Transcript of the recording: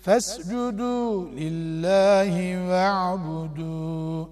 فاسجدوا لله واعبدوا